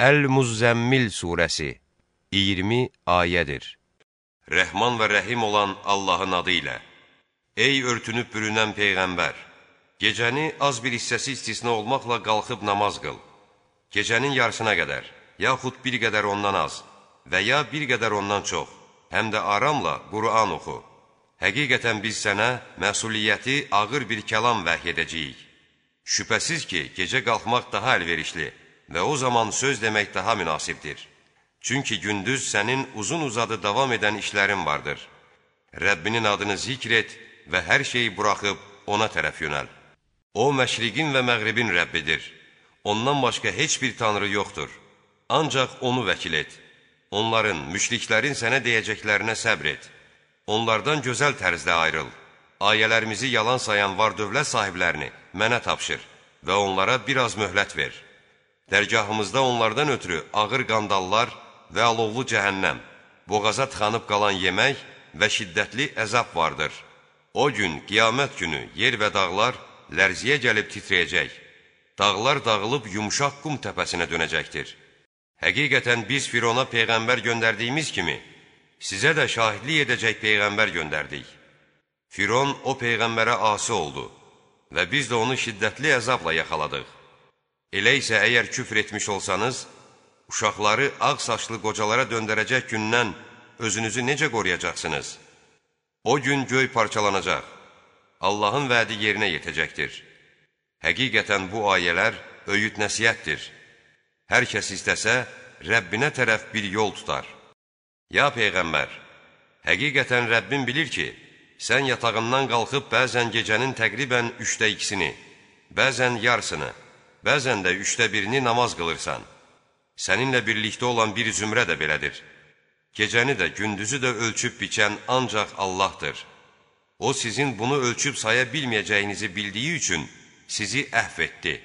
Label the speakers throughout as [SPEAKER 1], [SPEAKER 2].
[SPEAKER 1] Əl-Muzzəmmil surəsi 20 ayədir. Rəhman və rəhim olan Allahın adı ilə Ey örtünüb bürünən Peyğəmbər! Gecəni az bir hissəsi istisna olmaqla qalxıb namaz qıl. Gecənin yarısına qədər, yaxud bir qədər ondan az və ya bir qədər ondan çox, həm də aramla Qur'an oxu. Həqiqətən biz sənə məsuliyyəti ağır bir kəlam vəhy edəcəyik. Şübhəsiz ki, gecə qalxmaq daha əlverişli və o zaman söz demək daha münasibdir. Çünki gündüz sənin uzun uzadı davam edən işlərin vardır. Rəbbinin adını zikr et və hər şeyi buraxıb ona tərəf yönəl. O, məşriqin və məğribin Rəbbidir. Ondan başqa heç bir tanrı yoxdur. Ancaq onu vəkil et. Onların, müşriklərin sənə deyəcəklərinə səbr et. Onlardan gözəl tərzdə ayrıl. Ayələrimizi yalan sayan var dövlət sahiblərini mənə tapşır və onlara biraz möhlət ver. Dərgahımızda onlardan ötürü ağır qandallar və alovlu cəhənnəm, boğaza tıxanıb qalan yemək və şiddətli əzab vardır. O gün, qiyamət günü, yer və dağlar lərziyə gəlib titrəyəcək. Dağlar dağılıb yumuşaq qum təpəsinə dönəcəkdir. Həqiqətən biz Firona Peyğəmbər göndərdiyimiz kimi, sizə də şahidlik edəcək Peyğəmbər göndərdik. Firon o Peyğəmbərə asi oldu və biz də onu şiddətli əzabla yaxaladıq. Elə isə əgər küfr etmiş olsanız, uşaqları ağ saçlı qocalara döndərəcək gündən özünüzü necə qoruyacaqsınız? O gün göy parçalanacaq, Allahın vədi yerinə yetəcəkdir. Həqiqətən bu ayələr öyüd nəsiyyətdir. Hər kəs istəsə, Rəbbinə tərəf bir yol tutar. Ya Peyğəmbər, həqiqətən Rəbbin bilir ki, sən yatağından qalxıb bəzən gecənin təqribən üçdə ikisini, bəzən yarısını, bəzən də üçdə birini namaz qılırsan. Səninlə birlikdə olan bir zümrə də belədir. Gecəni də, gündüzü də ölçüb biçən ancaq Allahdır. O, sizin bunu ölçüb saya bilməyəcəyinizi bildiyi üçün sizi əhv etdi.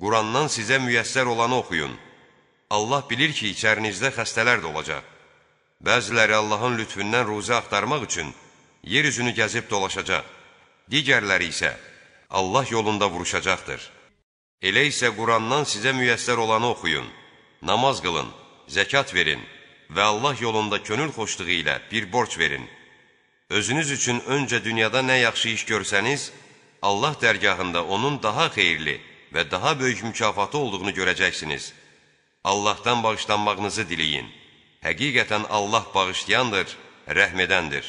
[SPEAKER 1] Qurandan sizə müyəssər olanı oxuyun. Allah bilir ki, içərinizdə xəstələr də olacaq. Bəziləri Allahın lütfündən ruzi axtarmaq üçün yer üzünü gəzib dolaşacaq. Digərləri isə Allah yolunda vuruşacaqdır. Elə isə Qurandan sizə müyəssər olanı oxuyun, namaz qılın, zəkat verin və Allah yolunda könül xoşluğu ilə bir borc verin. Özünüz üçün öncə dünyada nə yaxşı iş görsəniz, Allah dərgahında onun daha xeyirli və daha böyük mükafatı olduğunu görəcəksiniz. Allahdan bağışlanmağınızı diləyin. Həqiqətən Allah bağışlayandır, rəhm edəndir.